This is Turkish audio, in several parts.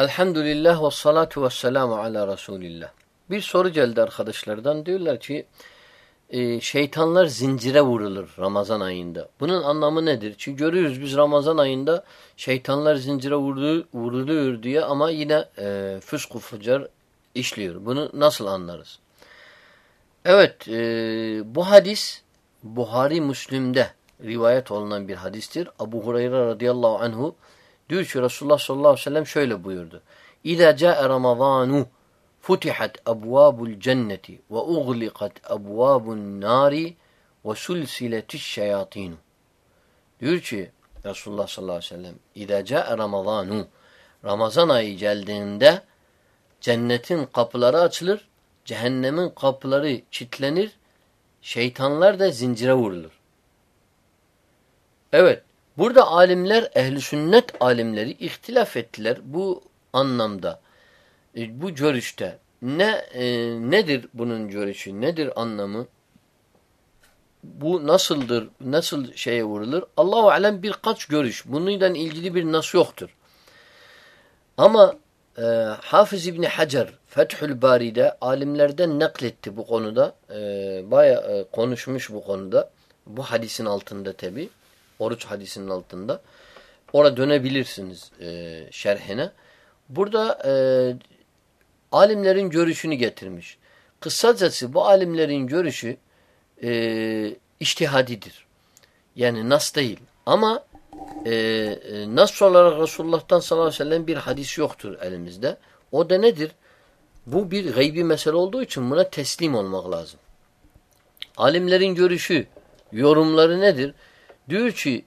Elhamdülillah ve salatu ve selamu ala Resulillah. Bir soru geldi arkadaşlardan. Diyorlar ki e, şeytanlar zincire vurulur Ramazan ayında. Bunun anlamı nedir? Çünkü görüyoruz biz Ramazan ayında şeytanlar zincire vuruluyor, vuruluyor diye ama yine e, fısk fucar işliyor. Bunu nasıl anlarız? Evet e, bu hadis Buhari Müslim'de rivayet olunan bir hadistir. Abu Hureyre radıyallahu anhu diyor ki Resulullah sallallahu aleyhi ve sellem şöyle buyurdu. İza ca'e Ramazanu futihat abwabul cenneti ve ughliqat abwabun nari ve sulsiletiş şeyatin. Diyor ki Resulullah sallallahu aleyhi ve sellem İza ca'e Ramazanu Ramazan ayı geldiğinde cennetin kapıları açılır, cehennemin kapıları çitlenir, şeytanlar da zincire vurulur. Evet, burada alimler, ehli sünnet alimleri ihtilaf ettiler bu anlamda. E, bu görüşte ne e, nedir bunun görüşü? Nedir anlamı? Bu nasıldır? Nasıl şeye vurulur? Allahu alem birkaç görüş. Bununla ilgili bir nas yoktur. Ama e, Hafız İbni Hacer Fethül Bari'de alimlerden nakletti bu konuda. E, Baya e, konuşmuş bu konuda. Bu hadisin altında tabi. Oruç hadisinin altında. Orada dönebilirsiniz e, şerhine. Burada e, alimlerin görüşünü getirmiş. Kısacası bu alimlerin görüşü e, iştihadidir. Yani nas değil. Ama e, e, nas olarak Resulullah'tan sallallahu aleyhi ve sellem bir hadis yoktur elimizde. O da nedir? Bu bir gaybi mesele olduğu için buna teslim olmak lazım. Alimlerin görüşü, yorumları nedir? Diyor ki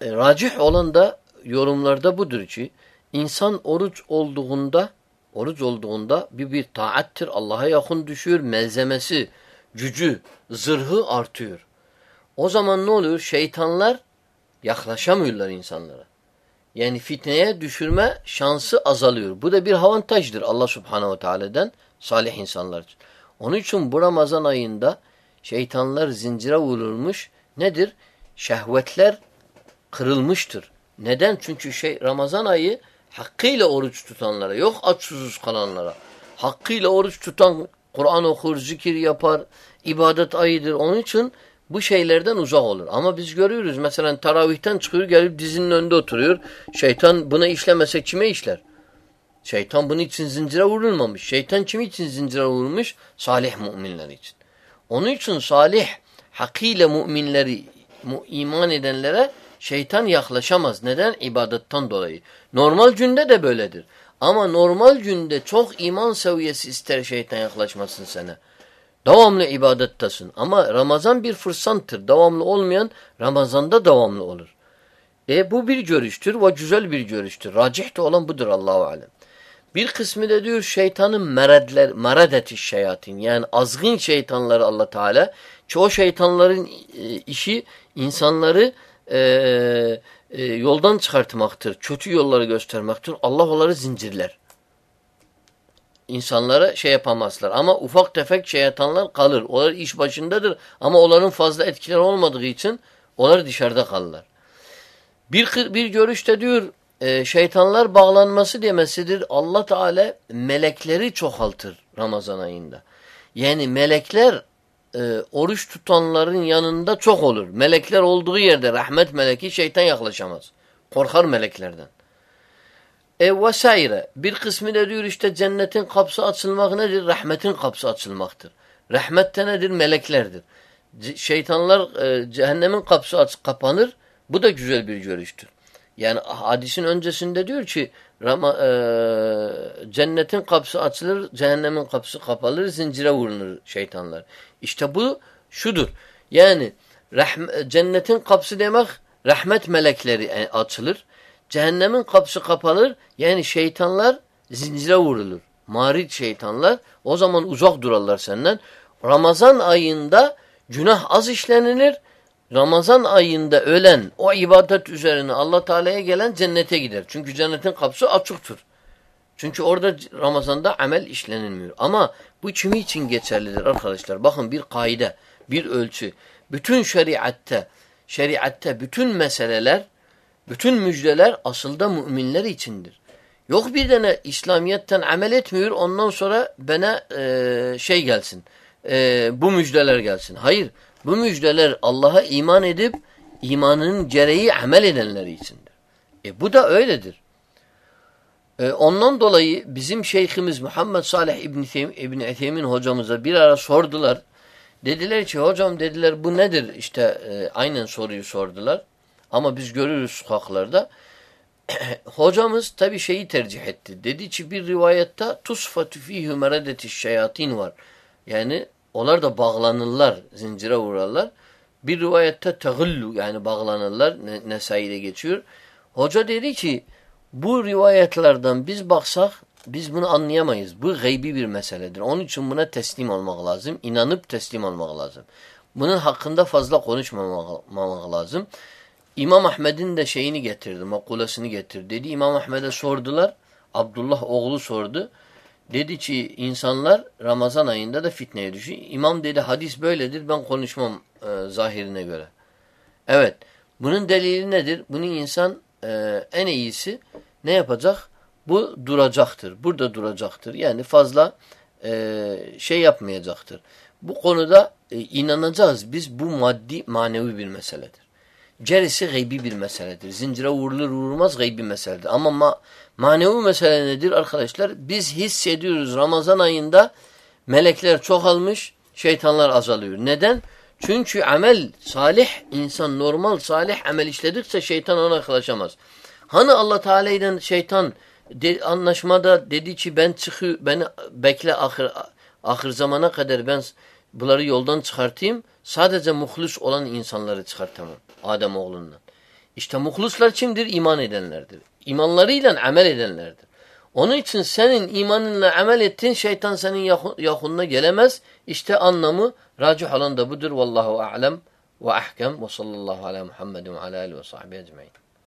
e, racih olan da yorumlarda budur ki insan oruç olduğunda oruç olduğunda bir bir taattir. Allah'a yakın düşüyor. Melzemesi, gücü, zırhı artıyor. O zaman ne oluyor? Şeytanlar yaklaşamıyorlar insanlara. Yani fitneye düşürme şansı azalıyor. Bu da bir avantajdır Allah subhanehu ve teala'dan salih insanlar için. Onun için bu Ramazan ayında şeytanlar zincire vurulmuş. Nedir? Şehvetler kırılmıştır. Neden? Çünkü şey Ramazan ayı hakkıyla oruç tutanlara, yok aç susuz kalanlara. Hakkıyla oruç tutan Kur'an okur, zikir yapar, ibadet ayıdır. Onun için bu şeylerden uzak olur. Ama biz görüyoruz mesela taravihten çıkıyor gelip dizinin önünde oturuyor. Şeytan buna işlemese kime işler? Şeytan bunun için zincire vurulmamış. Şeytan kim için zincire vurulmuş? Salih müminler için. Onun için salih hakkıyla müminleri iman edenlere şeytan yaklaşamaz. Neden? İbadetten dolayı. Normal günde de böyledir. Ama normal günde çok iman seviyesi ister şeytan yaklaşmasın sana. Devamlı ibadettesin. Ama Ramazan bir fırsattır. Devamlı olmayan Ramazan'da devamlı olur. E bu bir görüştür ve güzel bir görüştür. Racih de olan budur Allahu alem. Bir kısmı da diyor şeytanın meredler, meredeti şeyatin yani azgın şeytanları Allah Teala. Çoğu şeytanların e, işi insanları e, e, yoldan çıkartmaktır. Kötü yolları göstermektir. Allah onları zincirler insanlara şey yapamazlar. Ama ufak tefek şeytanlar kalır. Onlar iş başındadır ama onların fazla etkiler olmadığı için onlar dışarıda kalırlar. Bir, bir görüşte diyor e, şeytanlar bağlanması demesidir. Allah Teala melekleri çoğaltır Ramazan ayında. Yani melekler e, oruç tutanların yanında çok olur. Melekler olduğu yerde rahmet meleki şeytan yaklaşamaz. Korkar meleklerden. E vesaire. Bir kısmı da diyor işte cennetin kapısı açılmak nedir? Rahmetin kapısı açılmaktır. Rahmet de nedir? Meleklerdir. C şeytanlar e, cehennemin kapısı aç kapanır. Bu da güzel bir görüştür. Yani hadisin öncesinde diyor ki Rama, e, cennetin kapısı açılır, cehennemin kapısı kapalır, zincire vurulur şeytanlar. İşte bu şudur. Yani cennetin kapısı demek rahmet melekleri e, açılır. Cehennemin kapısı kapanır. Yani şeytanlar zincire vurulur. Marit şeytanlar o zaman uzak durarlar senden. Ramazan ayında günah az işlenilir. Ramazan ayında ölen o ibadet üzerine Allah Teala'ya gelen cennete gider. Çünkü cennetin kapısı açıktır. Çünkü orada Ramazan'da amel işlenilmiyor. Ama bu kimi için geçerlidir arkadaşlar? Bakın bir kaide, bir ölçü. Bütün şeriatte, şeriatte bütün meseleler bütün müjdeler aslında müminler içindir. Yok bir tane İslamiyet'ten amel etmiyor ondan sonra bana e, şey gelsin. E, bu müjdeler gelsin. Hayır. Bu müjdeler Allah'a iman edip imanının gereği amel edenler içindir. E bu da öyledir. E, ondan dolayı bizim şeyhimiz Muhammed Salih İbni, Teym, İbni hocamıza bir ara sordular. Dediler ki hocam dediler bu nedir? İşte e, aynen soruyu sordular. Ama biz görürüz sokaklarda. Hocamız tabi şeyi tercih etti. Dedi ki bir rivayette tusfatü fîhü meredetiş şeyatin var. Yani onlar da bağlanırlar, zincire vurarlar. Bir rivayette tegillu yani bağlanırlar. Ne, Nesai'de geçiyor. Hoca dedi ki bu rivayetlerden biz baksak biz bunu anlayamayız. Bu gaybi bir meseledir. Onun için buna teslim olmak lazım. İnanıp teslim olmak lazım. Bunun hakkında fazla konuşmamak lazım. İmam Ahmed'in de şeyini getirdi, makulesini getirdi. Dedi İmam Ahmed'e sordular. Abdullah oğlu sordu. Dedi ki insanlar Ramazan ayında da fitneye düşüyor. İmam dedi hadis böyledir ben konuşmam e, zahirine göre. Evet. Bunun delili nedir? Bunun insan e, en iyisi ne yapacak? Bu duracaktır. Burada duracaktır. Yani fazla e, şey yapmayacaktır. Bu konuda e, inanacağız. Biz bu maddi manevi bir meseledir. Gerisi gaybi bir meseledir. Zincire vurulur vurulmaz gaybi meseledir. Ama ma manevi mesele nedir arkadaşlar? Biz hissediyoruz Ramazan ayında melekler çoğalmış, şeytanlar azalıyor. Neden? Çünkü amel salih, insan normal salih amel işledikçe şeytan ona yaklaşamaz. Hani Allah Teala ile şeytan de, anlaşmada dedi ki ben çıkıyor, beni bekle ahir, ahir zamana kadar ben bunları yoldan çıkartayım. Sadece muhlus olan insanları çıkartamam Adem oğlundan. İşte muhluslar kimdir? İman edenlerdir. İmanlarıyla amel edenlerdir. Onun için senin imanınla amel ettiğin şeytan senin yakınına gelemez. İşte anlamı racih olan da budur. Vallahu a'lem ve ahkem ve sallallahu ala Muhammedin ve ala ve sahbihi ecmaîn.